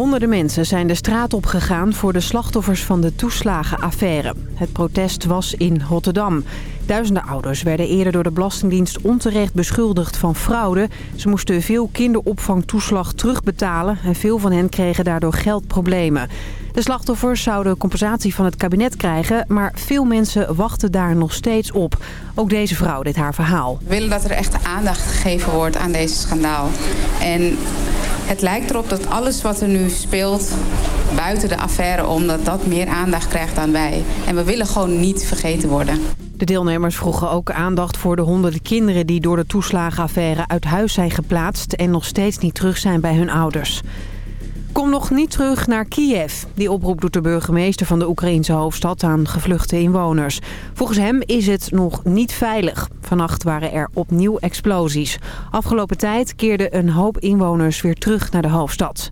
Honderden mensen zijn de straat op gegaan voor de slachtoffers van de toeslagenaffaire. Het protest was in Rotterdam. Duizenden ouders werden eerder door de Belastingdienst onterecht beschuldigd van fraude. Ze moesten veel kinderopvangtoeslag terugbetalen en veel van hen kregen daardoor geldproblemen. De slachtoffers zouden compensatie van het kabinet krijgen, maar veel mensen wachten daar nog steeds op. Ook deze vrouw dit haar verhaal. We willen dat er echt aandacht gegeven wordt aan deze schandaal. En het lijkt erop dat alles wat er nu speelt buiten de affaire om... dat dat meer aandacht krijgt dan wij. En we willen gewoon niet vergeten worden. De deelnemers vroegen ook aandacht voor de honderden kinderen... die door de toeslagenaffaire uit huis zijn geplaatst... en nog steeds niet terug zijn bij hun ouders. Kom nog niet terug naar Kiev. Die oproep doet de burgemeester van de Oekraïense hoofdstad aan gevluchte inwoners. Volgens hem is het nog niet veilig. Vannacht waren er opnieuw explosies. Afgelopen tijd keerden een hoop inwoners weer terug naar de hoofdstad.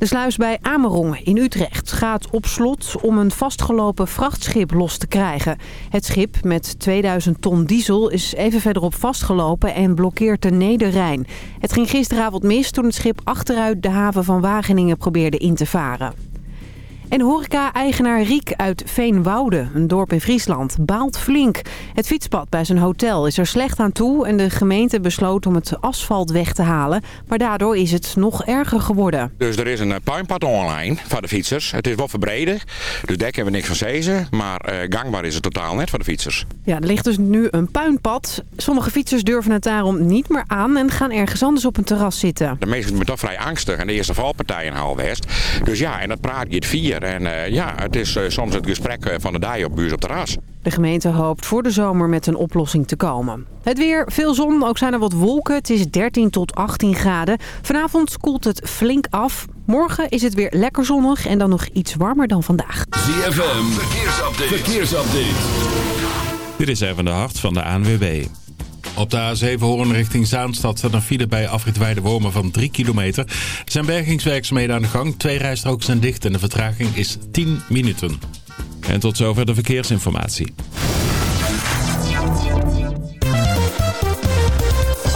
De sluis bij Amerongen in Utrecht gaat op slot om een vastgelopen vrachtschip los te krijgen. Het schip met 2000 ton diesel is even verderop vastgelopen en blokkeert de Nederrijn. Het ging gisteravond mis toen het schip achteruit de haven van Wageningen probeerde in te varen. En horeca-eigenaar Riek uit Veenwoude, een dorp in Friesland, baalt flink. Het fietspad bij zijn hotel is er slecht aan toe en de gemeente besloot om het asfalt weg te halen. Maar daardoor is het nog erger geworden. Dus er is een eh, puinpad online voor de fietsers. Het is wel verbreden, dus daar hebben we niks van zezen. Maar eh, gangbaar is het totaal net voor de fietsers. Ja, er ligt dus nu een puinpad. Sommige fietsers durven het daarom niet meer aan en gaan ergens anders op een terras zitten. De meesten zijn toch vrij angstig en de eerste valpartij in Haalwest. Dus ja, en dat praat je het vier. En uh, ja, het is uh, soms het gesprek eh, van de dag op buurs op terras. De gemeente hoopt voor de zomer met een oplossing te komen. Het weer, veel zon, ook zijn er wat wolken. Het is 13 tot 18 graden. Vanavond koelt het flink af. Morgen is het weer lekker zonnig en dan nog iets warmer dan vandaag. ZFM, verkeersupdate. verkeersupdate. Dit is even de hart van de ANWB. Op de A7 Hoorn richting Zaanstad staat een file bij afrit Wormen van 3 kilometer. Er zijn bergingswerkzaamheden aan de gang. Twee rijstroken zijn dicht en de vertraging is 10 minuten. En tot zover de verkeersinformatie.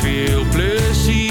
Veel plezier.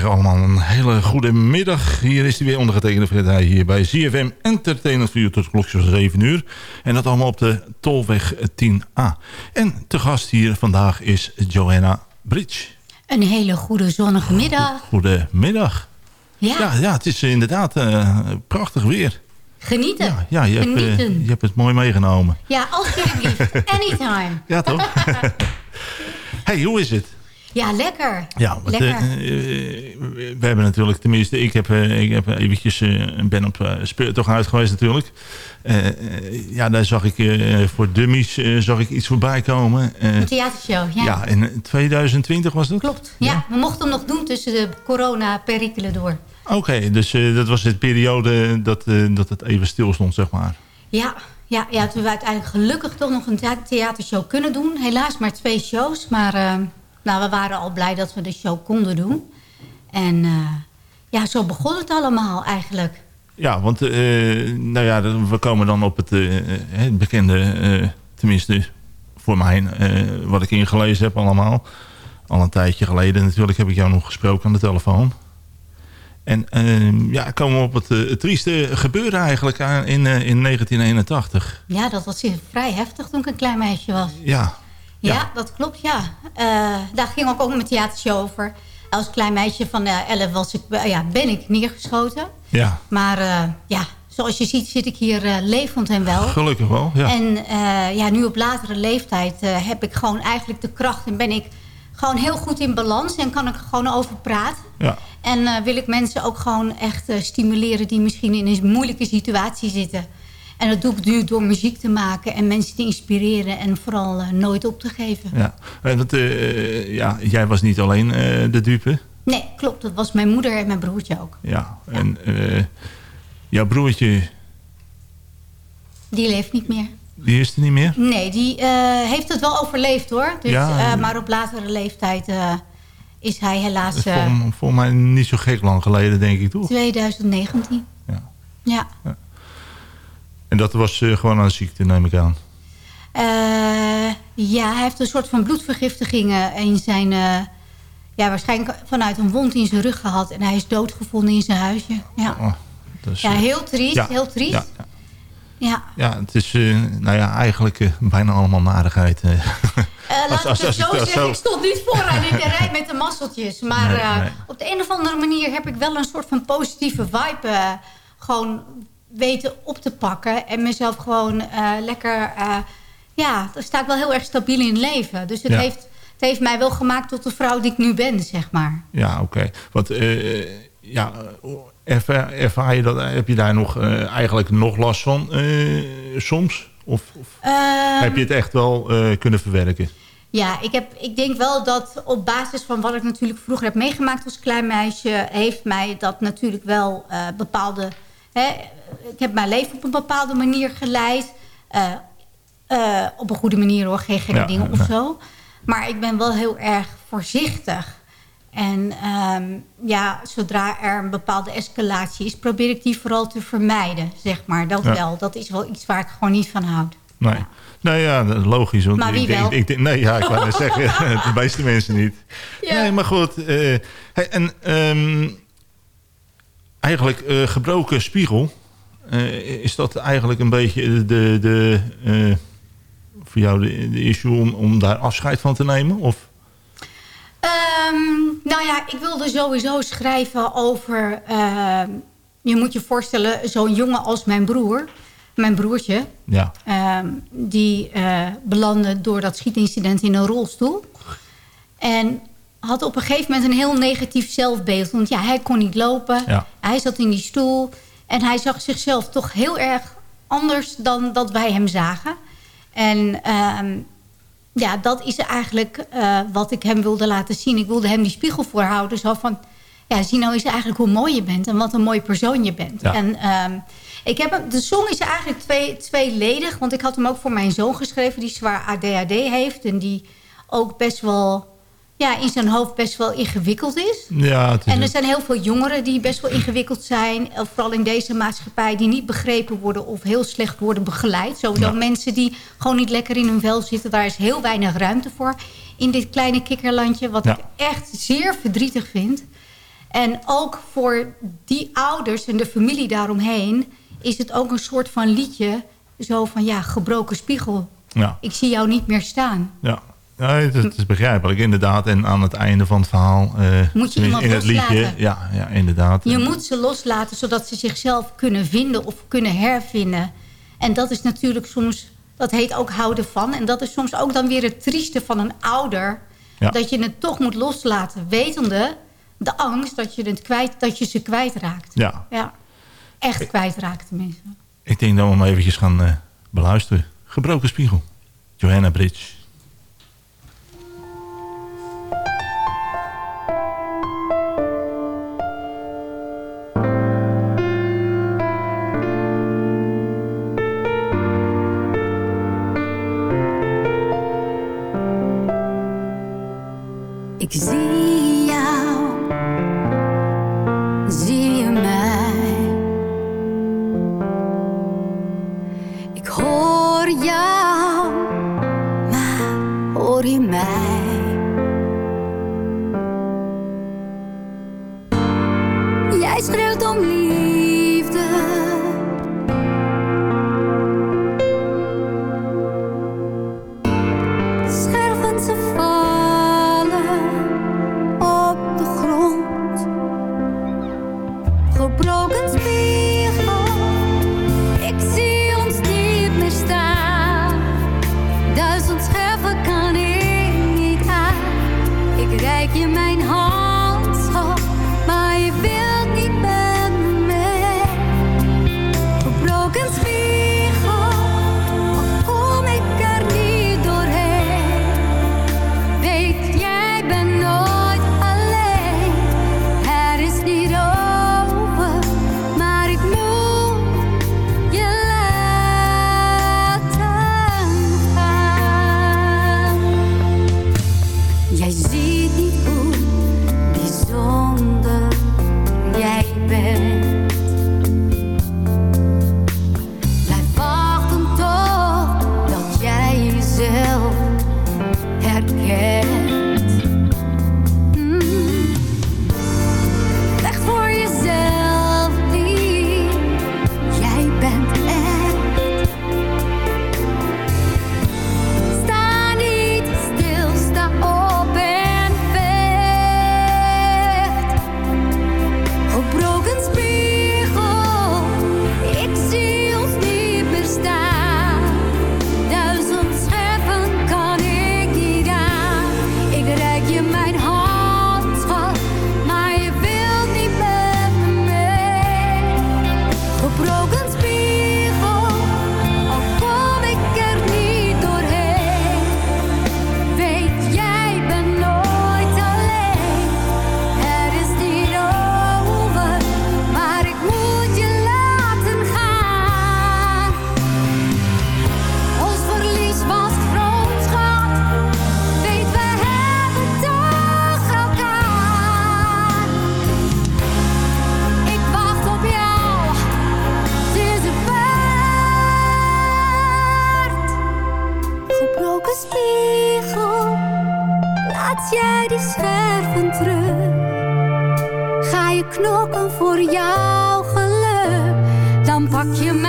Zeggen allemaal een hele goede middag. Hier is hij weer ondergetekende Fred Heij hier bij ZFM Entertainment voor u tot klokjes 7 uur. En dat allemaal op de Tolweg 10A. En te gast hier vandaag is Johanna Bridge. Een hele goede zonnige middag. Goedemiddag. Ja, Ja, ja het is inderdaad eh, prachtig weer. genieten. Ja, ja je, hebt, eh, Genieten. je hebt het mooi meegenomen. Ja, alsjeblieft. Anytime. Ja, toch? hey, hoe is het? Ja, lekker. Ja, want, lekker. eh, eh, we hebben natuurlijk, tenminste, ik heb, eh, ik heb eventjes, eh, ben op speurtocht uit geweest natuurlijk. Eh, eh, ja, daar zag ik eh, voor dummies eh, zag ik iets voorbij komen. Eh, een theatershow, ja. ja, in 2020 was dat? Klopt. Ja, we mochten hem nog doen tussen de corona-perikelen door. Oké, dus eh, dat was de periode dat, eh, dat het even stil stond, zeg maar. Ja, ja, ja, toen we uiteindelijk gelukkig toch nog een thea- theatershow kunnen doen. Helaas maar twee shows, maar eh, nou, we waren al blij dat we de show konden doen. En eh, ja, zo begon het allemaal eigenlijk. Ja, want eh, nou ja, we komen dan op het, eh, het bekende, tenminste voor mij, wat ik ingelezen heb allemaal. Al een tijdje geleden natuurlijk heb ik jou nog gesproken aan de telefoon. En eh, ja, komen we op het, het trieste gebeuren eigenlijk aan in, in 1981. Ja, dat was vrij heftig toen ik een klein meisje was. Ja, Ja, Ja. dat klopt, ja. Eh, daar ging ook, ook mijn theatershow over. Als klein meisje van eh, 11 was ik, eh, ja, ben ik neergeschoten. ja, Maar eh, ja, zoals je ziet zit ik hier eh, levend en wel. gelukkig wel. Ja. En eh, ja, nu op latere leeftijd eh, heb ik gewoon eigenlijk de kracht... en ben ik gewoon heel goed in balans en kan ik er gewoon over praten. ja. En eh, wil ik mensen ook gewoon echt eh, stimuleren... die misschien in een moeilijke situatie zitten. En dat doe ik nu door muziek te maken en mensen te inspireren... en vooral eh, nooit op te geven. ja. Eh, Want, eh, ja, jij was niet alleen de dupe. Nee, klopt. Dat was mijn moeder en mijn broertje ook. Ja, en jouw broertje, Die leeft niet meer. die is er niet meer? Nee, die heeft het wel overleefd hoor. Dus, Ja. maar op latere leeftijd is hij helaas Dat volgens mij niet zo gek lang geleden, denk ik, toch? 2019. Ja. Ja. En dat was eh, gewoon aan de ziekte, neem ik aan. Eh, ja, hij heeft een soort van bloedvergiftiging eh, in zijn... eh, ja, waarschijnlijk vanuit een wond in zijn rug gehad. En hij is doodgevonden in zijn huisje. Ja, Oh, is, ja heel triest. ja, heel triest. Ja, Ja. ja. ja, het is nou ja, eigenlijk bijna allemaal narigheid. Eh, Als- laat als- als zo zeggen, ik stond niet vooraan in de rij met de masseltjes. Maar Nee, nee. op de een of andere manier heb ik wel een soort van positieve vibe... gewoon weten op te pakken. En mezelf gewoon eh, lekker... eh, ja, dan sta ik wel heel erg stabiel in leven. Dus het, Ja. heeft, het heeft mij wel gemaakt tot de vrouw die ik nu ben, zeg maar. ja, oké. Want eh, ja, ervaar, ervaar je dat, heb je daar nog eigenlijk nog last van soms? Of, of Ehm, heb je het echt wel kunnen verwerken? Ja, ik, heb, ik denk wel dat op basis van wat ik natuurlijk vroeger heb meegemaakt als klein meisje... heeft mij dat natuurlijk wel bepaalde... Hè, ik heb mijn leven op een bepaalde manier geleid. Eh, eh, op een goede manier hoor, geen gekke Ja, dingen of ja. zo. Maar ik ben wel heel erg voorzichtig. En ehm, ja, zodra er een bepaalde escalatie is... probeer ik die vooral te vermijden, zeg maar. Dat Ja. wel, dat is wel iets waar ik gewoon niet van houd. Nee. Nee, ja, dat is logisch. Want Maar wie ik wel? Ik nee, ja, ik wou net zeggen, de meeste mensen niet. Ja. Nee, maar goed. eh, hey, en ehm, eigenlijk eh, gebroken spiegel. eh, is dat eigenlijk een beetje de, de, eh, voor jou de, de issue om, om daar afscheid van te nemen? Of? Ehm, nou ja, ik wilde sowieso schrijven over... ehm, je moet je voorstellen, zo'n jongen als mijn broer... Mijn broertje, Ja, ehm, die belandde door dat schietincident in een rolstoel. En had op een gegeven moment een heel negatief zelfbeeld. Want ja, hij kon niet lopen. Ja. Hij zat in die stoel. En hij zag zichzelf toch heel erg anders dan dat wij hem zagen. En ehm, ja, dat is eigenlijk eh, wat ik hem wilde laten zien. Ik wilde hem die spiegel voorhouden. Zo van, ja, zie nou eens eigenlijk hoe mooi je bent. En wat een mooi persoon je bent. Ja. En ehm, ik heb hem, de song is eigenlijk twee, tweeledig. Want ik had hem ook voor mijn zoon geschreven. Die zwaar ADHD heeft. En die ook best wel ja, in zijn hoofd best wel ingewikkeld is. Ja, het is En er zijn heel veel jongeren die best wel ingewikkeld zijn. Vooral in deze maatschappij. Die niet begrepen worden of heel slecht worden begeleid. Sowieso Ja. mensen die gewoon niet lekker in hun vel zitten. Daar is heel weinig ruimte voor. In dit kleine kikkerlandje. Wat Ja. ik echt zeer verdrietig vind. En ook voor die ouders en de familie daaromheen... is het ook een soort van liedje. Zo van ja, gebroken spiegel. ja, Ik zie jou niet meer staan. ja. Ja, het, is, begrijpelijk, inderdaad. En aan het einde van het verhaal... eh, Moet je iemand in het liedje, loslaten. ja, ja, inderdaad. Je moet ze loslaten zodat ze zichzelf kunnen vinden of kunnen hervinden. En dat is natuurlijk soms, dat heet ook houden van. En dat is soms ook dan weer het trieste van een ouder. Ja. Dat je het toch moet loslaten. Wetende de angst dat je, het kwijt, dat je ze kwijtraakt. Ja, Ja, echt kwijtraakt tenminste. ik denk dat we hem eventjes gaan eh, beluisteren. Gebroken spiegel. Johanna Bridge. Ik dan pak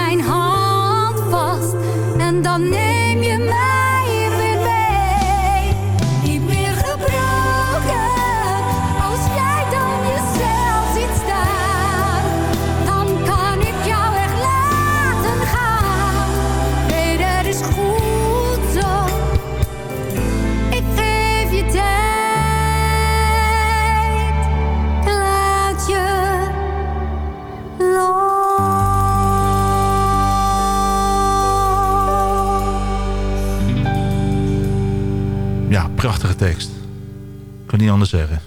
niet anders zeggen.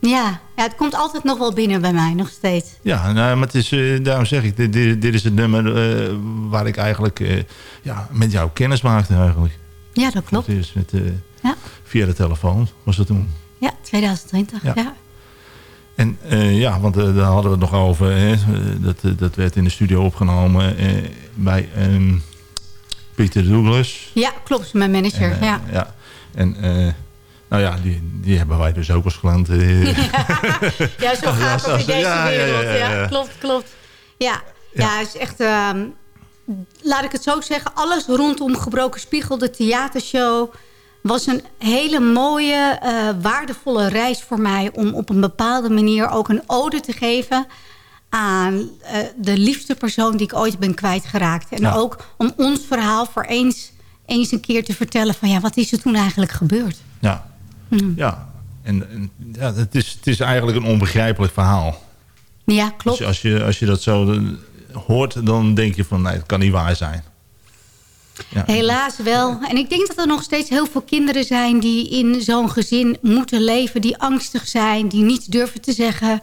Ja, ja, het komt altijd nog wel binnen bij mij, nog steeds. Ja, nou, maar het is, eh, daarom zeg ik, dit, dit, dit is het nummer eh, waar ik eigenlijk eh, ja, met jou kennis maakte eigenlijk. Ja, dat klopt. Dat is met, Ja. Via de telefoon was dat toen. Ja, 2020, Ja. ja. En ja, want daar hadden we het nog over. Hè. Dat, dat werd in de studio opgenomen bij ehm, Peter Douglas. Ja, klopt, mijn manager. En, ja. ja. En nou ja, die, die hebben wij dus ook als klant. eh. Ja, zo gaat het in deze ja, wereld. ja, klopt, klopt. Ja, ja. is echt... ehm, laat ik het zo zeggen. Alles rondom Gebroken Spiegel, de theatershow... was een hele mooie, eh, waardevolle reis voor mij... om op een bepaalde manier ook een ode te geven... aan eh, de liefste persoon die ik ooit ben kwijtgeraakt. En Ja. ook om ons verhaal voor eens, eens een keer te vertellen... van ja, wat is er toen eigenlijk gebeurd? ja, Hm. ja. En, en ja, het, is, het is eigenlijk een onbegrijpelijk verhaal. Ja, klopt. Als je, als je dat zo eh, hoort, dan denk je van nee, het kan niet waar zijn. Ja. Helaas wel. En ik denk dat er nog steeds heel veel kinderen zijn... die in zo'n gezin moeten leven, die angstig zijn... die niets durven te zeggen.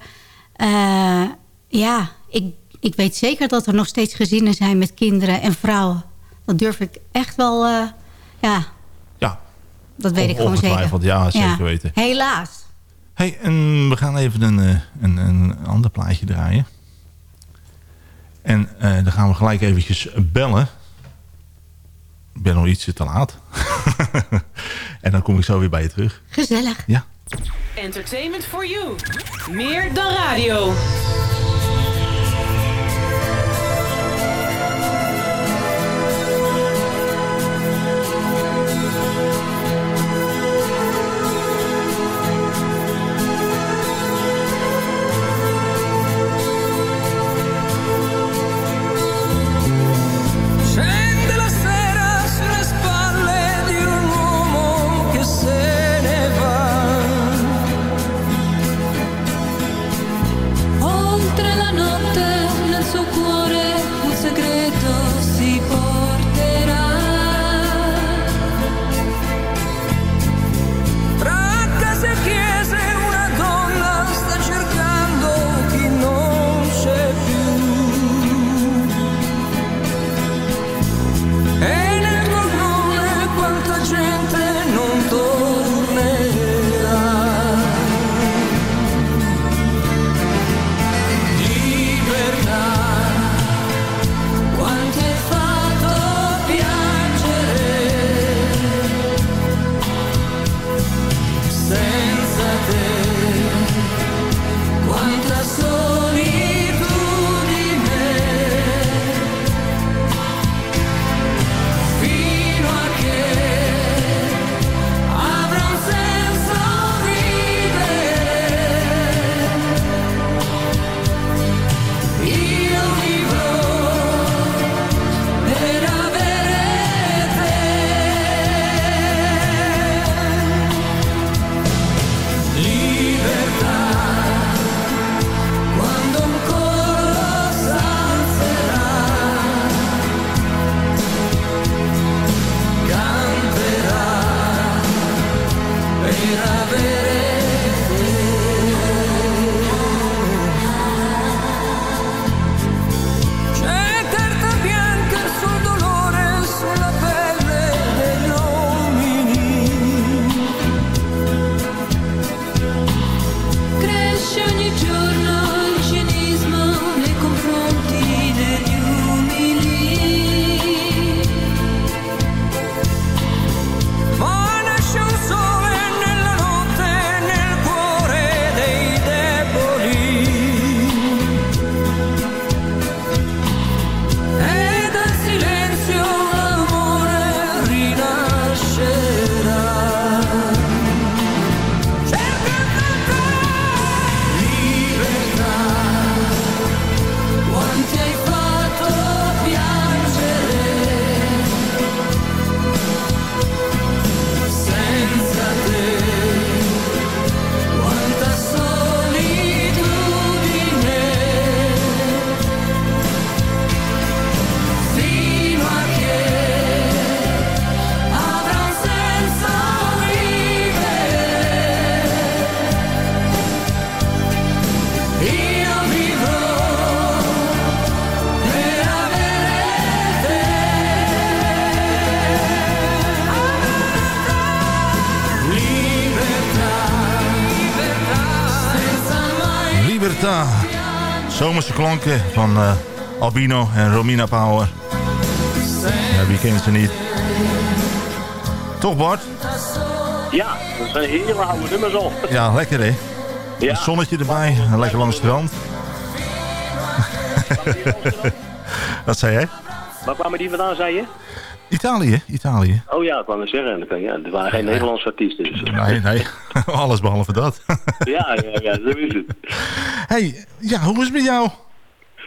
Eh, ja, ik, ik weet zeker dat er nog steeds gezinnen zijn met kinderen en vrouwen. Dat durf ik echt wel... eh, Ja, dat weet ik gewoon zeker. ongetwijfeld, ja, zeker weten. Helaas. Hey, en we gaan even een, eh, een, een ander plaatje draaien. En eh, dan gaan we gelijk eventjes bellen. Ik ben nog ietsje te laat. en dan kom ik zo weer bij je terug. Gezellig. Ja. Entertainment for you. Meer dan radio. Klanken van eh, Albino en Romina Power. Ja, wie kent ze niet? Toch Bart? Ja, dat zijn hele oude nummers al. Ja, lekker hè? Ja. Een zonnetje erbij, een lekker langs het strand. Wat zei jij? Waar kwamen die vandaan, zei je? Italië, Italië. Oh ja, ik wou net zeggen. Ja, er waren geen Nederlandse artiesten. Dus. Nee, nee. Alles behalve dat. Ja, ja, ja, zo is het. hey, ja, hoe is het met jou?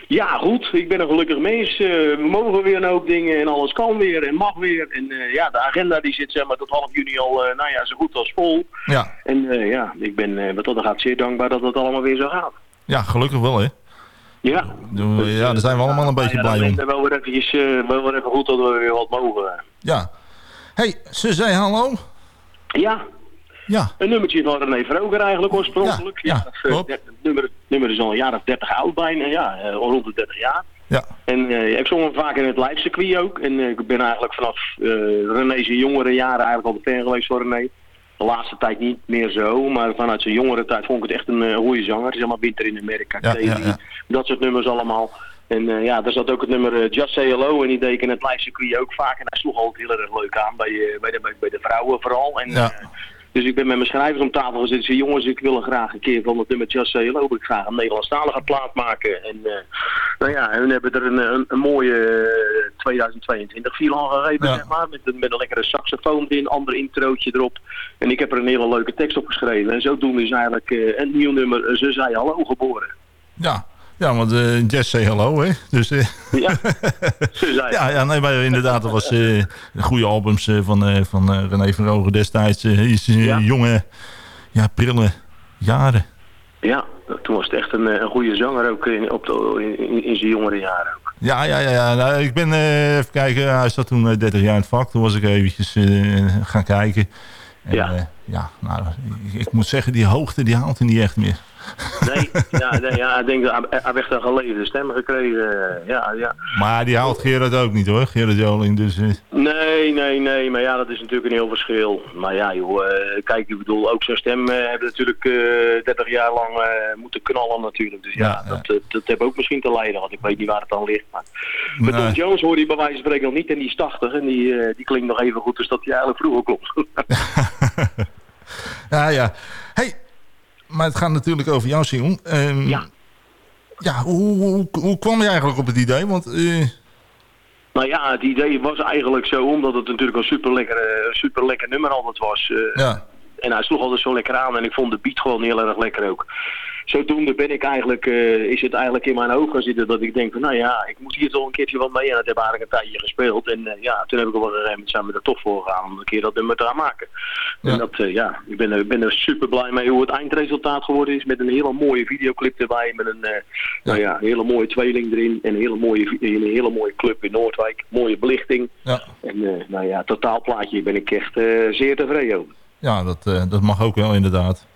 Ja, goed. Ik ben een gelukkig mens. Eh, we mogen weer een hoop dingen en alles kan weer en mag weer. En eh, ja, de agenda die zit zeg maar tot half juni al, eh, nou ja, zo goed als vol. Ja, En ja, ik ben wat dat gaat zeer dankbaar dat het allemaal weer zo gaat. ja gelukkig wel hè. Ja. Ja, daar zijn we allemaal een beetje Ja, blij om. het wel weer eventjes, wel weer even goed dat we weer wat mogen. Ja. hey, ze zei hallo. Ja. Ja. Een nummertje van René Vroger eigenlijk oorspronkelijk. Ja, eh, klopt. het nummer, het nummer is al een jaar of 30 oud bijna, ja, eh, rond de 30 jaar. Ja. En eh, ik zong hem vaak in het live circuit ook. En eh, ik ben eigenlijk vanaf eh René zijn jongere jaren eigenlijk al de fan geweest voor René. De laatste tijd niet meer zo, maar vanuit zijn jongere tijd vond ik het echt een eh, goede zanger. Zeg maar Winter in Amerika, Ja, ja, ja. dat soort nummers allemaal. En eh, ja, daar zat ook het nummer eh, Just Say Hello en die deed ik in het live circuit ook vaak. En hij sloeg altijd heel erg leuk aan bij, eh, bij, de, bij, bij de vrouwen vooral. En, Ja. Eh, dus ik ben met mijn schrijvers om tafel gezeten. Ik zei, jongens, ik wil er graag een keer van het nummer Just Say Hello. Ik graag een Nederlandstalige plaat maken. En uh, nou ja, hun hebben er een, een, een mooie uh, 2022 file aan gegeven, Ja. zeg maar. Met, een- met een lekkere saxofoon erin, ander introotje erop. En ik heb er een hele leuke tekst op geschreven. En zodoende is eigenlijk uh, een nieuw nummer, Ze zei hallo, geboren. Ja, ja want uh, Jess zei hallo, hè. Dus, uh, Ja, ja, ja, nee, maar inderdaad, dat was uh, goede albums van, van René van Rogen destijds. Is, Ja. jonge, ja, prille jaren. Ja, toen was het echt een, een goede zanger ook in, op de, in, in zijn jongere jaren. Ook. Ja, ja, ja. ja. Nou, ik ben, even kijken, hij zat toen uh, 30 jaar in het vak. Toen was ik eventjes gaan kijken. En, Ja. ja, nou, ik, ik moet zeggen, die hoogte die haalt hij niet echt meer. Nee, ja, nee, ja, ik denk dat hij, heeft echt een geleefde stem gekregen. Ja, ja. Maar die haalt Gerard ook niet hoor, Gerard Joling. Dus, uh, Nee, nee, nee, maar ja, dat is natuurlijk een heel verschil. Maar ja, joh, uh, kijk, ik bedoel, ook zijn stem hebben natuurlijk uh, 30 jaar lang uh, moeten knallen natuurlijk. Dus ja. Dat, dat heb ook misschien te lijden, want ik weet niet waar het dan ligt. Maar Nee. Tom Jones hoor je bij wijze van spreken nog niet en die is 80 en die, uh, die klinkt nog even goed als dat hij eigenlijk vroeger klonk. ja, ja. Hey, maar het gaat natuurlijk over jou, Sion. Um, Ja. Ja, hoe, hoe, hoe kwam je eigenlijk op het idee? Want, uh, Nou ja, het idee was eigenlijk zo, omdat het natuurlijk een super lekker, super lekker nummer altijd was. Uh, ja. En hij sloeg altijd zo lekker aan en ik vond de beat gewoon heel erg lekker ook. Zodoende ben ik eigenlijk, uh, is het eigenlijk in mijn hoofd gaan zitten dat ik denk van nou ja, ik moet hier toch een keertje wat mee. En dat heb ik eigenlijk een tijdje gespeeld. En uh, ja, toen heb ik op een gegeven moment zijn we er toch voor gegaan om een keer dat nummer te gaan maken. Ja. En dat, uh, ja, ik ben, er- ben er super blij mee hoe het eindresultaat geworden is. Met een hele mooie videoclip erbij. Met een, nou ja, hele mooie tweeling erin. En een hele mooie, een hele mooie club in Noordwijk. Mooie belichting. ja. En nou ja, totaalplaatje ben ik echt zeer tevreden over. ja dat, dat mag ook wel inderdaad.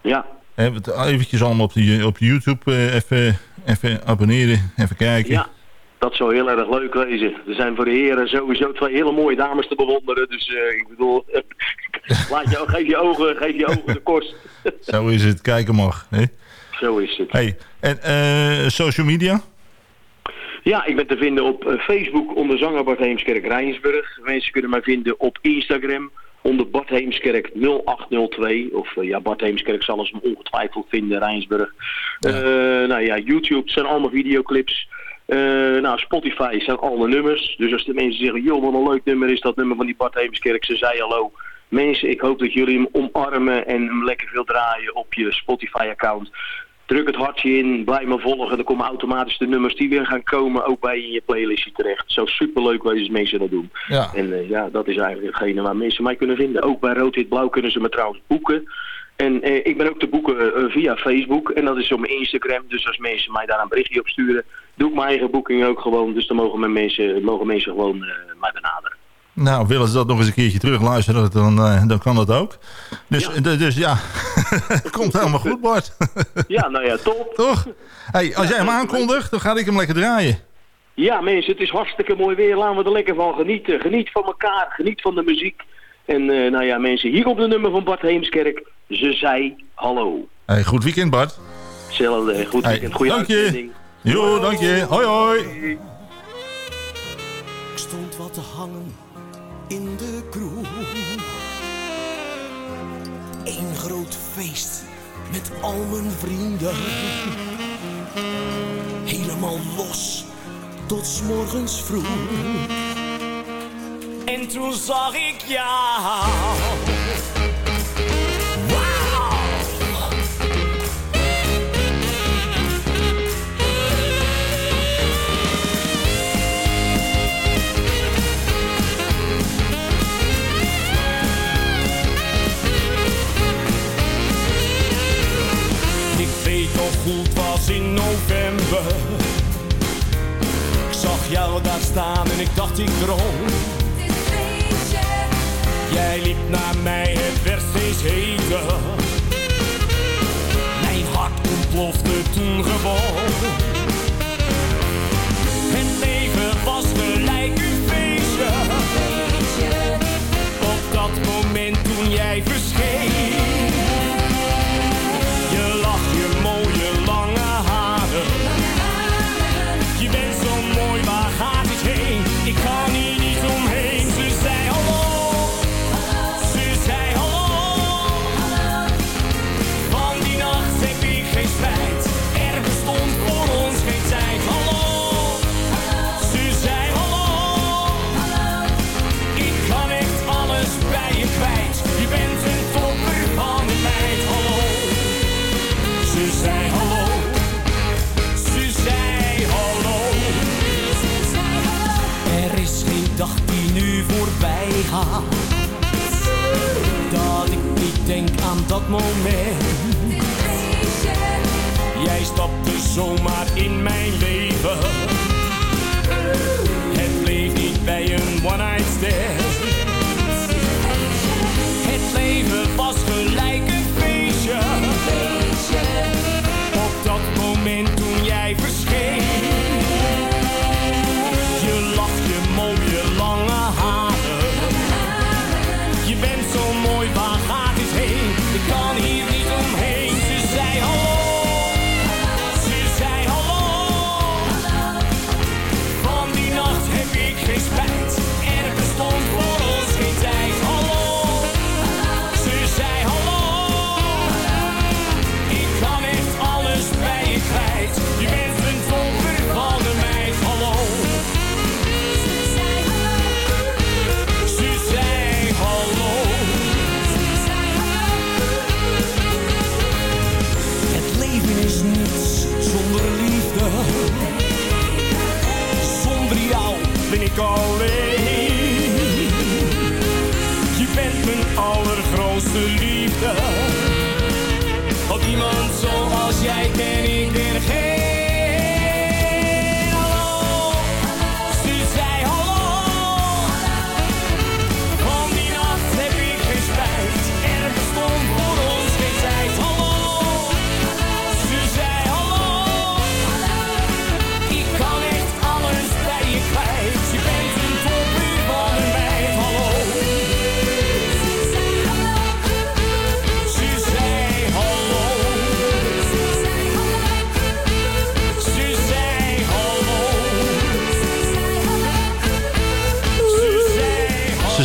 Ja, eventjes allemaal op, de, op YouTube uh, even, even abonneren, even kijken. Ja, dat zou heel erg leuk wezen. Er zijn voor de heren sowieso twee hele mooie dames te bewonderen. Dus eh, ik bedoel, laat je, geef je ogen, geef je ogen de kost. Zo is het, kijken mag. Hè? Zo is het. Hey, en uh, social media? Ja, ik ben te vinden op eh, Facebook onder zanger Bart Heemskerk Rijnsburg. Mensen kunnen mij vinden op Instagram onder Bart Heemskerk 0802. Of eh, ja, Bart Heemskerk zal hem ongetwijfeld vinden, Rijnsburg. Ja. Eh, nou ja, YouTube zijn allemaal videoclips. Eh, nou, Spotify zijn alle nummers. Dus als de mensen zeggen, joh, wat een leuk nummer is dat nummer van die Bart Heemskerk. Ze zei hallo. Mensen, ik hoop dat jullie hem omarmen en hem lekker veel draaien op je Spotify-account. Druk het hartje in, blijf me volgen. Dan komen automatisch de nummers die weer gaan komen ook bij je in je playlistje terecht. Zo superleuk wezen mensen dat doen. Ja. En uh, ja, dat is eigenlijk hetgene waar mensen mij kunnen vinden. Ook bij Rood Wit Blauw kunnen ze me trouwens boeken. En uh, ik ben ook te boeken uh, via Facebook. En dat is op mijn Instagram. Dus als mensen mij daar een berichtje op sturen, doe ik mijn eigen boeking ook gewoon. Dus dan mogen, mensen, mogen mensen gewoon uh, mij benaderen. Nou, willen ze dat nog eens een keertje terug luisteren, dan, uh, dan kan dat ook. Dus ja, dus, ja. het komt helemaal goed, Bart. ja, nou ja, top. Toch? Hey, als jij hem aankondigt, dan ga ik hem lekker draaien. Ja, mensen, het is hartstikke mooi weer. Laten we er lekker van genieten. Geniet van elkaar, geniet van de muziek. En uh, nou ja, mensen, hier op de nummer van Bart Heemskerk. Ze zei hallo. Hey, goed weekend, Bart. Hetzelfde. Goed Hey, weekend, goede dank je. uitzending. Jo, dank je. Hoi, hoi. Ik stond wat te hangen in de kroeg. Eén groot feest met al mijn vrienden. Helemaal los tot 's morgens vroeg. En toen zag ik jou. Jou daar staan en ik dacht ik droom. Jij liep naar mij, het werd steeds heter. Mijn hart ontplofte toen gewoon. Voorbij gaat. Dat ik niet denk aan dat moment. Jij stapte zomaar in mijn leven. Het bleef niet bij een one-night stand. Het leven was gelijk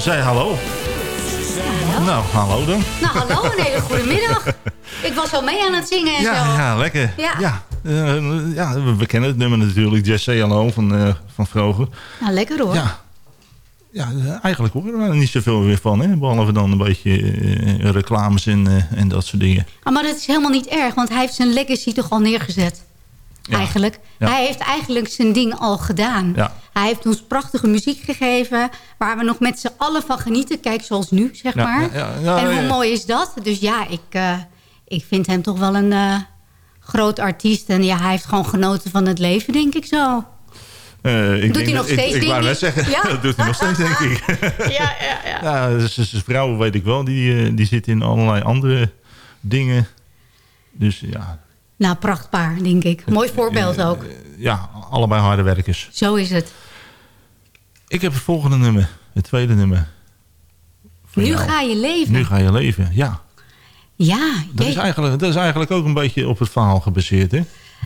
zei hallo. Nou, hallo dan. Nou, hallo, een hele goede middag. Ik was al mee aan het zingen en Ja, zo. ja lekker. Ja. Ja. eh, ja, we, kennen het nummer natuurlijk. Say Hallo van, eh van Vroger. Nou, lekker hoor. Ja. Ja, eh, eigenlijk horen we er niet zoveel meer van. Hè? Behalve dan een beetje eh, reclames en, eh, en dat soort dingen. Ah, maar dat is helemaal niet erg, want hij heeft zijn legacy toch al neergezet. Ja. Eigenlijk. Ja. Hij heeft eigenlijk zijn ding al gedaan. Ja. Hij heeft ons prachtige muziek gegeven... waar we nog met z'n allen van genieten. Kijk, zoals nu, zeg Ja, maar. ja, ja, ja, en hoe ja. mooi is dat? Dus ja, ik, eh, ik vind hem toch wel een eh, groot artiest. En ja, hij heeft gewoon genoten van het leven, denk ik zo. Eh, ik Doet denk hij nog dat- steeds, Ik, denk wou net zeggen, Ja? dat doet hij nog steeds, denk ik. Ja, ja, ja. Ja, dus zijn vrouw weet ik wel, die, die zit in allerlei andere dingen. Dus ja, Nou, prachtpaar, denk ik. Mooi voorbeeld ook. ja, allebei harde werkers. Zo is het. Ik heb het volgende nummer, het tweede nummer. Nu jou. ga je leven. Nu ga je leven, ja. Ja, Dat is, eigenlijk, dat is eigenlijk ook een beetje op het verhaal gebaseerd, hè?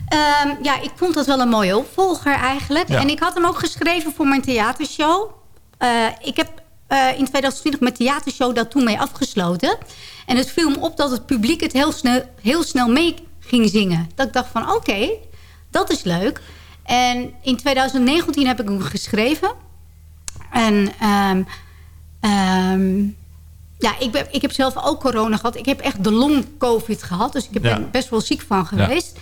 Ehm, ja, ik vond dat wel een mooie opvolger eigenlijk. Ja. En ik had hem ook geschreven voor mijn theatershow. Eh, ik heb eh, in 2020 mijn theatershow daar toen mee afgesloten. En het viel me op dat het publiek het heel snel, heel snel mee ging zingen. Dat ik dacht van oké, dat is leuk. En in 2019 heb ik hem geschreven. En ehm, ehm, ja, ik, ben, ik heb zelf ook corona gehad. Ik heb echt de long-covid gehad. Dus ik ben Ja. best wel ziek van geweest.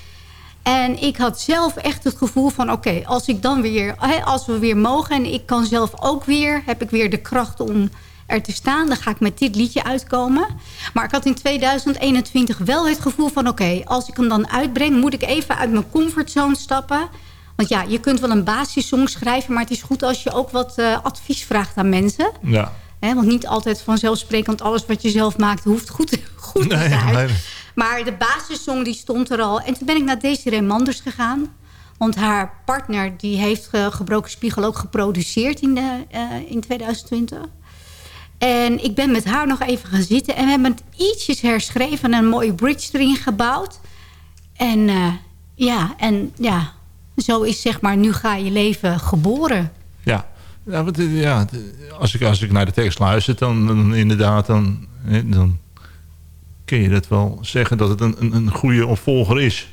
En ik had zelf echt het gevoel van... oké, als ik dan weer, als we weer mogen... en ik kan zelf ook weer, heb ik weer de kracht om er te staan... dan ga ik met dit liedje uitkomen. Maar ik had in 2021 wel het gevoel van... oké, als ik hem dan uitbreng... moet ik even uit mijn comfortzone stappen... Want ja, je kunt wel een basissong schrijven... maar het is goed als je ook wat eh, advies vraagt aan mensen. Ja. Want niet altijd vanzelfsprekend alles wat je zelf maakt... hoeft goed, goed te Nee, zijn. nee. Maar de basissong die stond er al. En toen ben ik naar Desiree Manders gegaan. Want haar partner die heeft ge- Gebroken Spiegel ook geproduceerd in, de, eh, in 2020. En ik ben met haar nog even gaan zitten. En we hebben het ietsjes herschreven en een mooie bridge erin gebouwd. En eh, ja, en ja, zo is zeg maar Nu ga je leven geboren. Ja, ja, want, eh, ja als, ik, als ik naar de tekst luister, dan, dan inderdaad, dan, dan kun je dat wel zeggen dat het een, een, een goede opvolger is.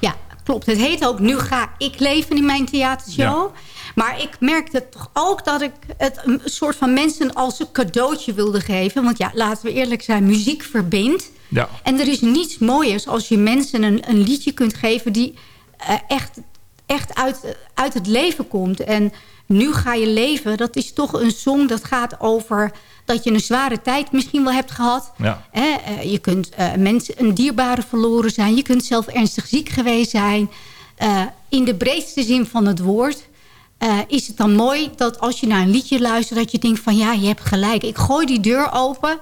Ja, klopt. Het heet ook Nu ga ik leven in mijn theatershow. Maar ik merkte toch ook dat ik het een soort van mensen als een cadeautje wilde geven. Want ja, laten we eerlijk zijn, muziek verbindt. Ja. En er is niets mooiers als je mensen een, een liedje kunt geven... die eh, echt, echt uit, uit het leven komt. En nu ga je leven, dat is toch een song dat gaat over... dat je een zware tijd misschien wel hebt gehad. Ja. Eh, je kunt eh, mensen, een dierbare verloren zijn. Je kunt zelf ernstig ziek geweest zijn. In de breedste zin van het woord... eh, is het dan mooi dat als je naar een liedje luistert... dat je denkt van ja, je hebt gelijk. Ik gooi die deur open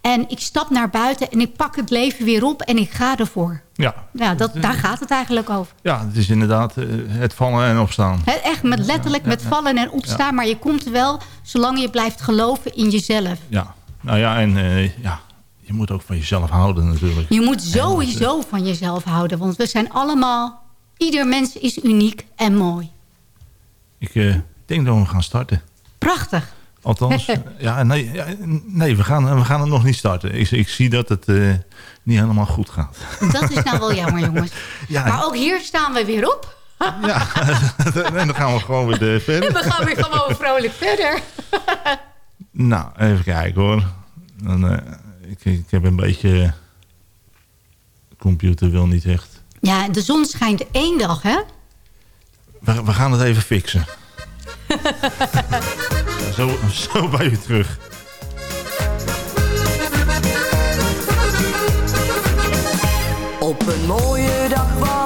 en ik stap naar buiten... en ik pak het leven weer op en ik ga ervoor. Ja, Ja, dat, daar gaat het eigenlijk over. ja het is inderdaad eh, het vallen en opstaan. Echt met letterlijk met vallen en opstaan. Maar je komt wel zolang je blijft geloven in jezelf. Ja, nou ja, en eh, ja, je moet ook van jezelf houden natuurlijk. Je moet sowieso van jezelf houden. Want we zijn allemaal... Ieder mens is uniek en mooi. Ik eh, denk dat we gaan starten. Prachtig. Althans, ja, nee, ja, nee we, gaan, we gaan het nog niet starten. Ik, ik zie dat het eh, niet helemaal goed gaat. Dat is nou wel jammer, jongens. Ja. Maar ook hier staan we weer op. en dan gaan we gewoon weer eh, En verder. we gaan weer gewoon vrolijk verder. Nou, even kijken hoor. Dan, ik, ik heb een beetje... De computer wil niet echt. Ja, de zon schijnt één dag, hè? We, gaan het even fixen. zo, zo bij u terug. Op een mooie dag kwam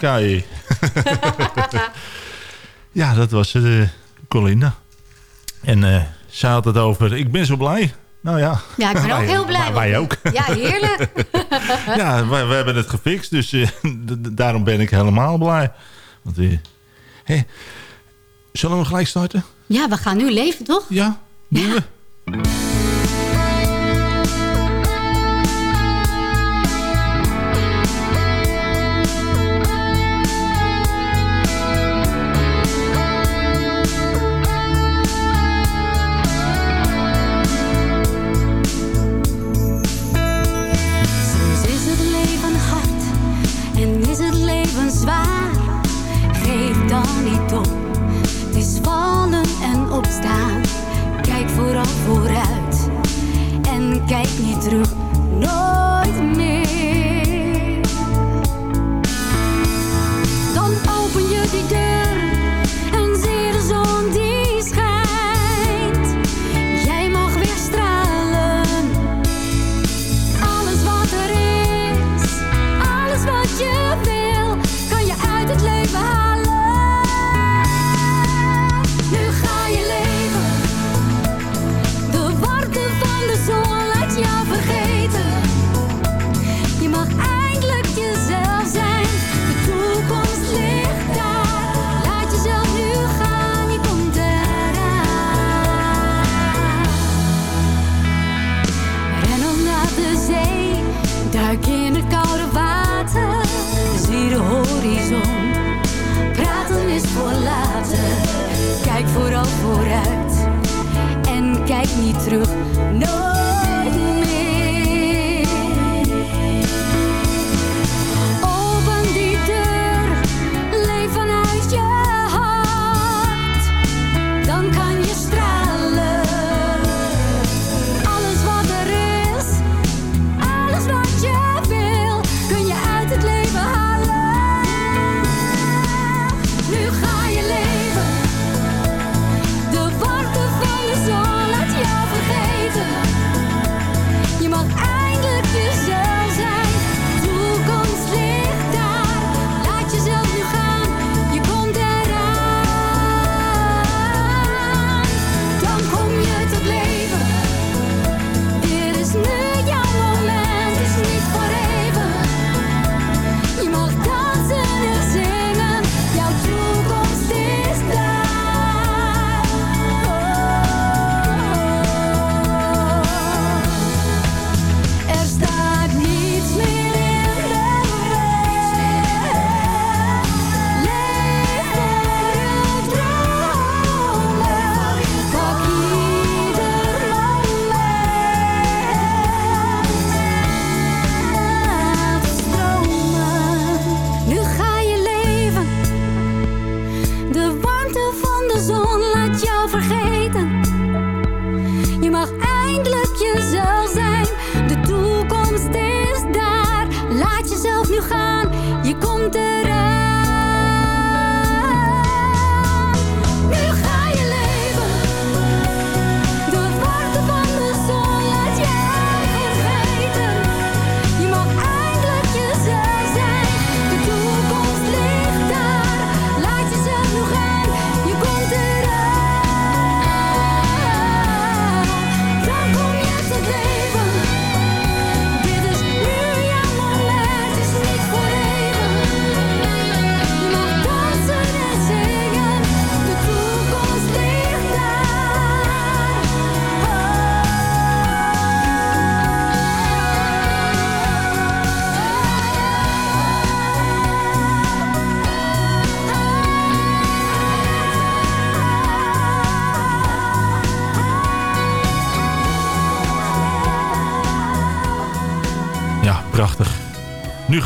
ja, dat was uh, Colinda. En uh, ze had het over, ik ben zo blij. Nou ja. Ja, ik ben ook heel blij. Wij, wij ook. Ja, heerlijk. ja, wij, wij hebben het gefixt, dus eh, daarom ben ik helemaal blij. Want, eh, hé, zullen we gelijk starten? Ja, we gaan nu leven, toch? Ja, doen we.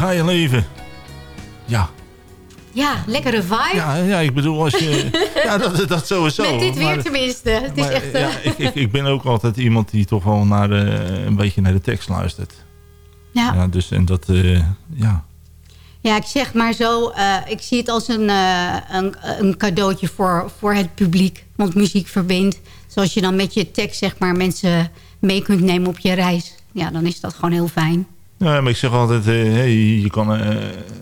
Ga je leven. Ja, Ja, lekkere vibe. ja, ja ik bedoel, als je... ja, dat, dat sowieso. Met dit weer Maar- tenminste. Het is echt... eh, ja, ik, ik, ik ben ook altijd iemand die toch wel naar, eh, een beetje naar de tekst luistert. ja. Ja, dus en dat, eh, ja. Ja, ik zeg maar zo, eh, ik zie het als een, eh, een, een cadeautje voor, voor het publiek. Want muziek verbindt. Zoals je dan met je tekst zeg maar mensen mee kunt nemen op je reis. Ja, dan is dat gewoon heel fijn. Ja, maar ik zeg altijd, eh, hey, je kan eh,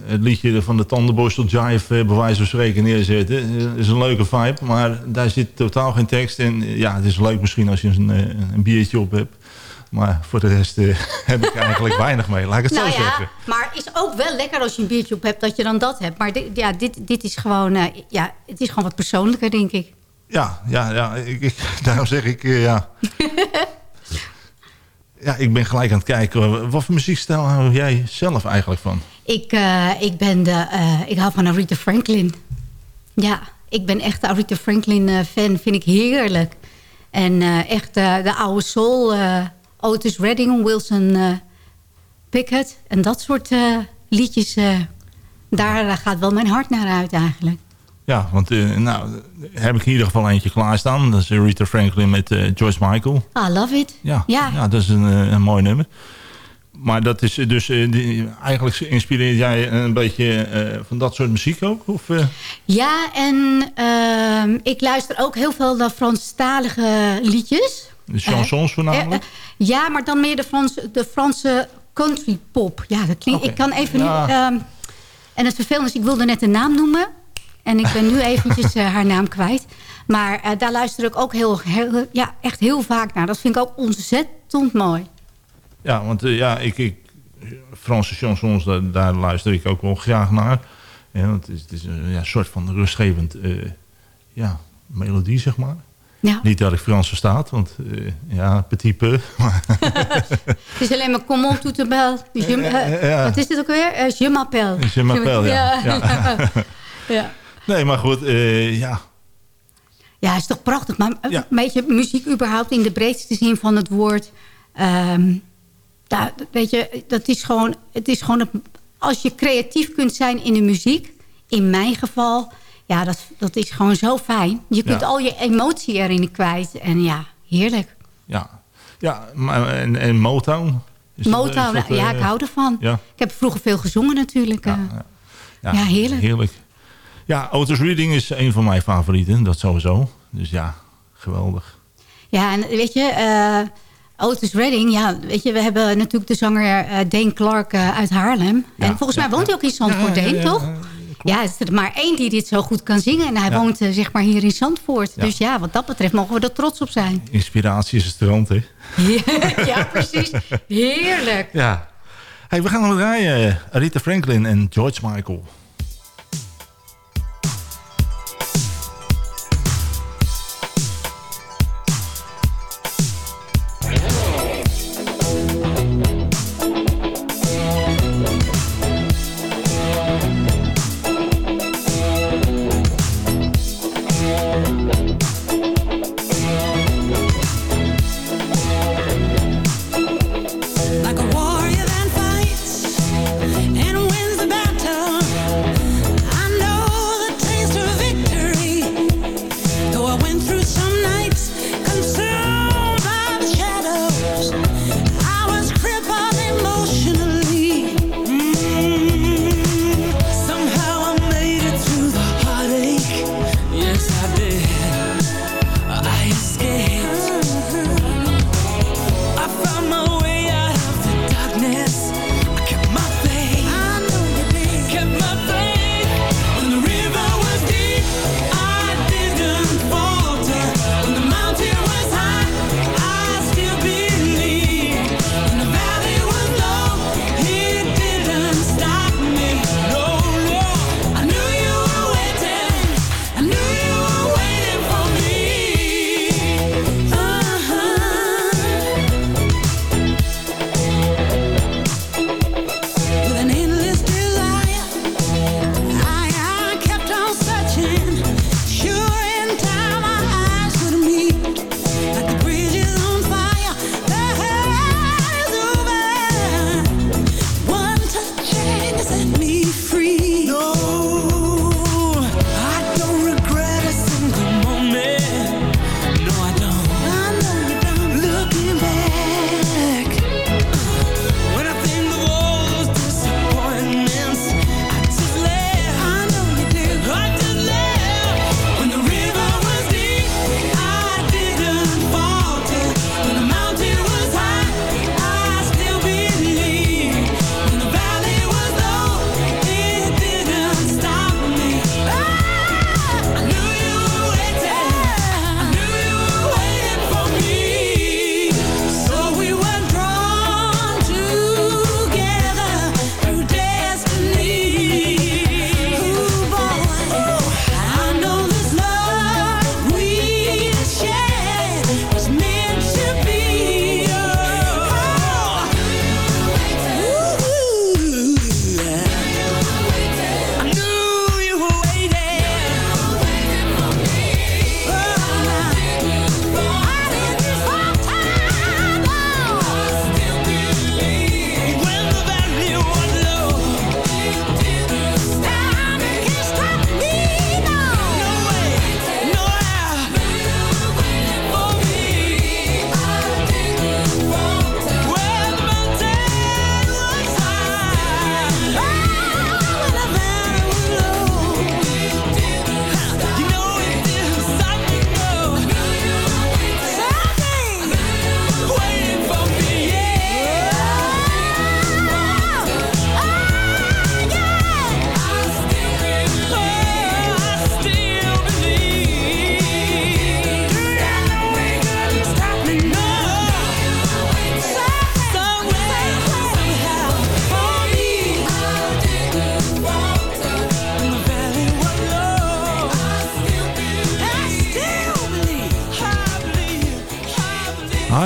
het liedje van de tandenborstel Jive eh, bij wijze van spreken neerzetten. Dat is een leuke vibe, maar daar zit totaal geen tekst. En eh, ja, het is leuk misschien als je een, een biertje op hebt. Maar voor de rest heb ik eigenlijk weinig mee, laat ik het nou zo ja, zeggen. maar het is ook wel lekker als je een biertje op hebt dat je dan dat hebt. Maar dit, ja, dit, dit is gewoon, ja, het is gewoon wat persoonlijker, denk ik. Ja, ja, ja ik, ik, daarom zeg ik, ja. ja, ik ben gelijk aan het kijken. Wat voor muziekstijl hou jij zelf eigenlijk van? Ik, eh, ik, ben de, eh, ik hou van Aretha Franklin. Ja, ik ben echt Aretha Franklin eh, fan. Vind ik heerlijk. En echt de oude soul. Otis Redding, Wilson Pickett. En dat soort liedjes. daar gaat wel mijn hart naar uit eigenlijk. Ja, want eh, nou, heb ik in ieder geval eentje klaarstaan. Dat is Rita Franklin met eh, George Michael. I love it. Ja, Ja. ja. dat is een, eh, een mooi nummer. Maar dat is dus, die, eigenlijk inspireer jij een beetje van dat soort muziek ook? Of? Ja, en ehm, ik luister ook heel veel naar Franstalige liedjes. de chansons voornamelijk? ja, maar dan meer de Franse, de Franse country pop. Ja, dat klinkt... Ik kan even Ja. niet... ehm, en het vervelende is, ik wilde net de naam noemen. En ik ben nu eventjes eh, haar naam kwijt. Maar eh, daar luister ik ook heel, heel, ja, echt heel vaak naar. Dat vind ik ook ontzettend mooi. Ja, want eh, ja, ik, ik, Franse chansons, daar, daar luister ik ook wel graag naar. Ja, want het is, het is een ja, soort van rustgevend ja, melodie, zeg maar. Ja. Niet dat ik Frans verstaat, want ja, petit peu. Het is alleen maar comment tout de bel. Je, ja. Wat is dit ook weer? Eh, je m'appelle. Je m'appelle, ja. Ja. ja. Nee, maar goed, eh, ja. Ja, is toch prachtig. Maar Ja. een beetje muziek überhaupt in de breedste zin van het woord. Ehm, ja, weet je, dat is gewoon... Het is gewoon als je creatief kunt zijn in de muziek... in mijn geval... ja, dat, dat is gewoon zo fijn. Je kunt Ja. al je emotie erin kwijt. En ja, heerlijk. Ja, ja en, en Motown? Is dat- Motown, is dat, ja, eh, ik hou ervan. Ja, Ik heb vroeger veel gezongen natuurlijk. eh. ja, Ja, heerlijk. heerlijk. Ja, Otis Reading is een van mijn favorieten, dat sowieso. Dus ja, geweldig. Ja, en weet je, eh, Otis Redding, ja, weet je, we hebben natuurlijk de zanger eh Dane Clark eh, uit Haarlem. en volgens mij woont hij ook in Zandvoort, Dane, toch? Ja, is er maar één die dit zo goed kan zingen. En hij Ja. woont zeg maar hier in Zandvoort. Ja. Dus ja, wat dat betreft mogen we er trots op zijn. Inspiratie is het strand, hè? ja, precies. Heerlijk. Ja. Hey, we gaan nog draaien. Aretha Franklin en George Michael.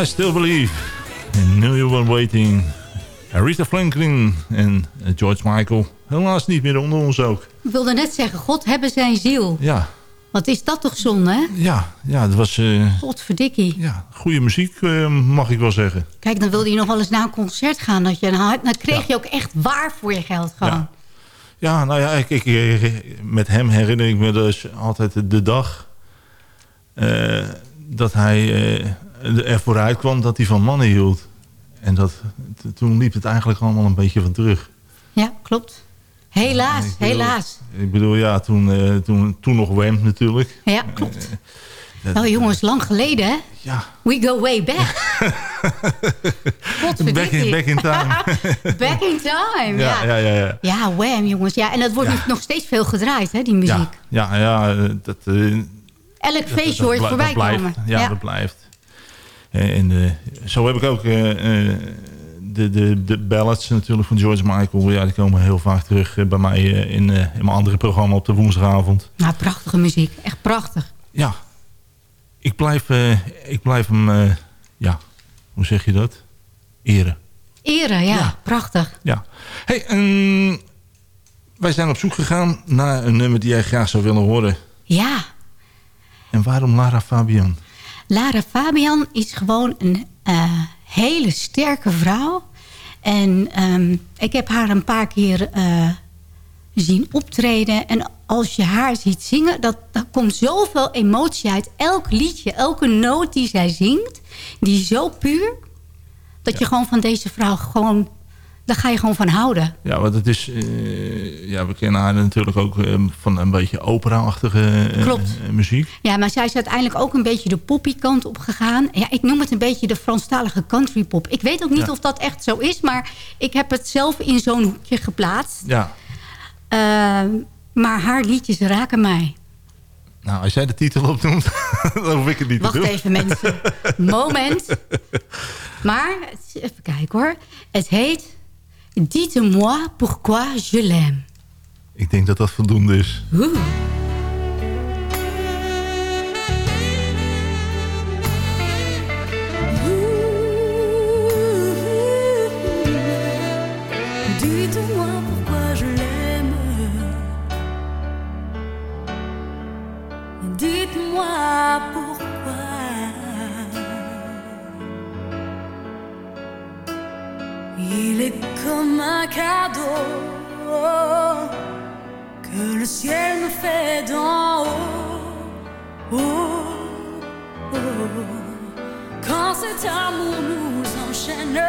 I Still Believe. In New You One Waiting. Aretha Franklin en George Michael. Helaas niet meer onder ons ook. Ik wilde net zeggen, God hebben zijn ziel. Ja, Wat is dat toch zonde, hè? ja, ja het was eh Godverdikkie. ja, goede muziek, eh, mag ik wel zeggen. Kijk, dan wilde je nog wel eens naar een concert gaan. Dat je, dan dan kreeg je ook echt waar voor je geld gewoon. Ja. Ja, nou ja, ik, ik, eh, met hem herinner ik me dus altijd de dag... dat hij er vooruit kwam dat hij van mannen hield. En dat, toen liep het eigenlijk allemaal een beetje van terug. Ja, klopt. Helaas, Ik bedoel- helaas. Ik bedoel, ja, toen, eh, toen, toen nog Wem natuurlijk. Ja, klopt. Dat- Nou jongens, lang geleden hè? Ja. We go way back. Back in, back in time. Back in time, ja. ja, ja, ja. ja. Ja, Wham jongens. Ja, en dat wordt Ja. nog steeds veel gedraaid, hè, die muziek. Ja, ja, ja eh, dat, eh, Elk feestje hoort voorbij komen. Ja, dat blijft. En eh, zo heb ik ook eh, eh, de, de, de ballads natuurlijk van George Michael. Ja, die komen heel vaak terug bij mij in, eh, in mijn andere programma op de woensdagavond. Nou, prachtige muziek. Echt prachtig. Ja, ik blijf, eh, ik blijf hem, eh, ja, hoe zeg je dat? Eren. Ere, ja. Prachtig. Ja. Hey, en wij zijn op zoek gegaan naar een nummer die jij graag zou willen horen. Ja, En waarom Lara Fabian? Lara Fabian is gewoon een eh, hele sterke vrouw. En ehm, ik heb haar een paar keer eh, zien optreden. En als je haar ziet zingen, dat, daar komt zoveel emotie uit. Elk liedje, elke noot die zij zingt, die is zo puur... dat je gewoon van deze vrouw gewoon... daar ga je gewoon van houden. Ja, want het is... eh, ja, we kennen haar natuurlijk ook eh, van een beetje opera-achtige Klopt. eh, muziek. Ja, maar zij is uiteindelijk ook een beetje de poppy kant op gegaan. Ja, ik noem het een beetje de Franstalige country pop. Ik weet ook niet Ja. of dat echt zo is, maar ik heb het zelf in zo'n hoekje geplaatst. Ja. Ehm, maar haar liedjes raken mij. Nou, als jij de titel opnoemt, dan hoef ik het niet Wacht te doen. even mensen. Moment. Maar, even kijken hoor. Het heet Dites-moi pourquoi je l'aime. Ik denk dat dat voldoende is. Oeh. Dites-moi pourquoi je l'aime. Dites-moi pourquoi. Il est comme un cadeau que le ciel me fait d'en haut. Oh, oh. Quand cet amour nous enchaîne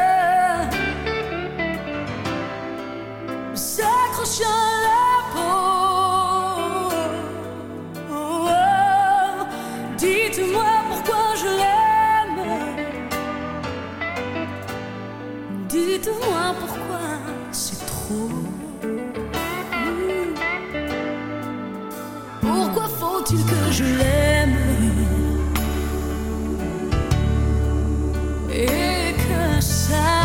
s'accroche à la peau. Dites-moi pourquoi je l'aime. Dites-moi pourquoi Faut-il que je l'aime et que sa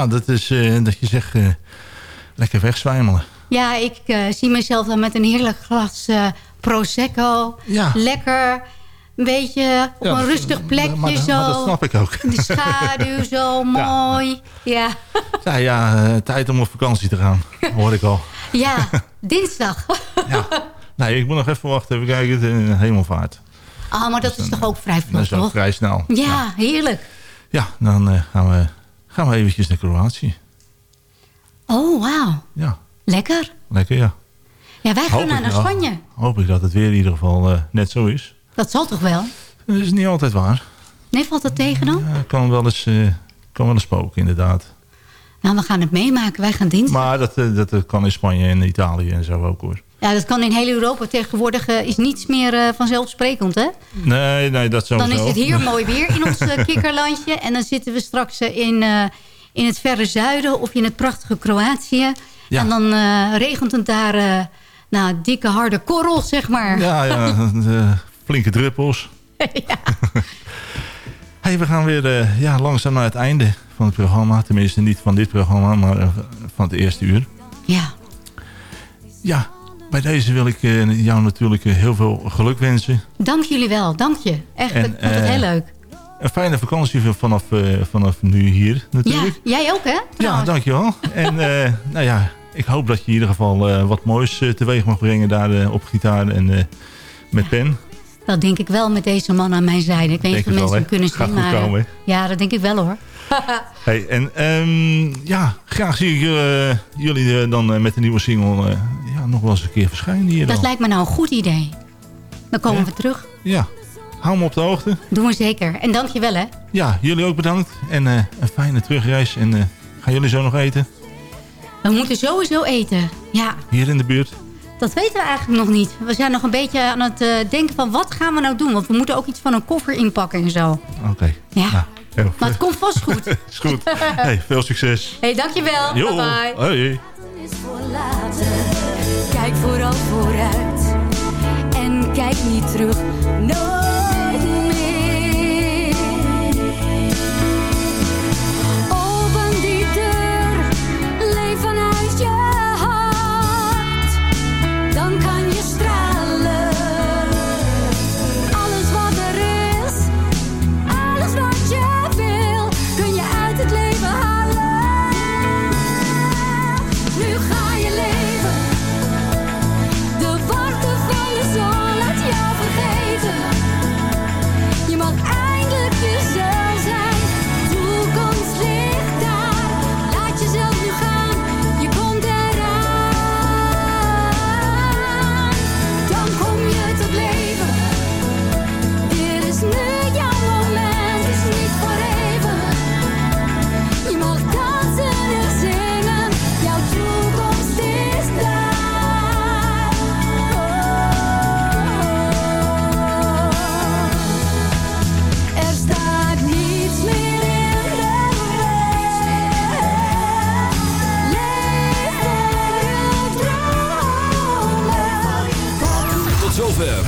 Ja, dat is eh, dat je zegt eh, lekker wegzwijmelen. Ja, ik eh, zie mezelf dan met een heerlijk glas Prosecco. Ja. Lekker, een beetje op Ja, een dat- rustig plekje maar, dat- zo. maar dat snap ik ook. De schaduw zo mooi. Ja. Ja, ja tijd om op vakantie te gaan, hoor ik al. ja, dinsdag. Nee, ik moet nog even wachten, even kijken, de hemelvaart. Ah, maar dat is toch ook vrij Dat vlot, is ook vrij snel. Ja, heerlijk. Ja, dan gaan, we, gaan we eventjes naar Kroatië. Oh, wauw. Ja, Lekker. lekker ja. Ja, wij gaan naar. Spanje. Hoop ik dat het weer in ieder geval eh, net zo is. Dat zal toch wel? Dat is niet altijd waar. Nee, valt dat tegen dan? Ja, kan wel eens, eh, kan wel eens spoken, inderdaad. Nou, we gaan het meemaken. Wij gaan dinsdag. Maar dat, eh, dat, kan in Spanje en Italië en zo ook hoor. Ja, dat kan in heel Europa. Tegenwoordig eh, is niets meer eh, vanzelfsprekend, hè? Nee, nee, dat sowieso. Dan is het hier mooi weer in ons eh, kikkerlandje. En dan zitten we straks in, in het verre zuiden of in het prachtige Kroatië. Ja. En dan regent het daar nou, dikke harde korrels, zeg maar. Ja, ja flinke druppels. hey, we gaan weer ja, langzaam naar het einde van het programma. Tenminste, niet van dit programma, maar van het eerste uur. Ja. Ja, bij deze wil ik eh, jou natuurlijk eh, heel veel geluk wensen. Dank jullie wel, dank je. Echt, En, ik vond het eh, heel leuk. Een fijne vakantie vanaf, vanaf nu hier Ja, natuurlijk. jij ook, hè? Ja, dankjewel. En nou ja, ik hoop dat je in ieder geval wat moois teweeg mag brengen daar op gitaar en met pen. Dat denk ik wel met deze man aan mijn zijde. Ik weet niet of mensen hem kunnen zien. maar, komen, ja, dat denk ik wel hoor. Hey, en ehm, ja, graag zie ik eh, jullie eh, dan eh, met de nieuwe single ja, nog wel eens een keer verschijnen hier Dat dan. lijkt me nou een goed idee. Dan komen we terug. Ja, hou me op de hoogte. Doen we zeker. En dank je wel, hè. Ja, jullie ook bedankt. En een fijne terugreis. En gaan jullie zo nog eten? We moeten sowieso eten. Ja, Hier in de buurt? dat weten we eigenlijk nog niet. We zijn nog een beetje aan het denken van wat gaan we nou doen? Want we moeten ook iets van een koffer inpakken en zo. Oké. Ja. Nou, Maar het komt vast goed. is goed. Hey, veel succes. hey, dankjewel. Jo, Bye bye. hoi. Kijk vooral vooruit en kijk niet terug. Nooit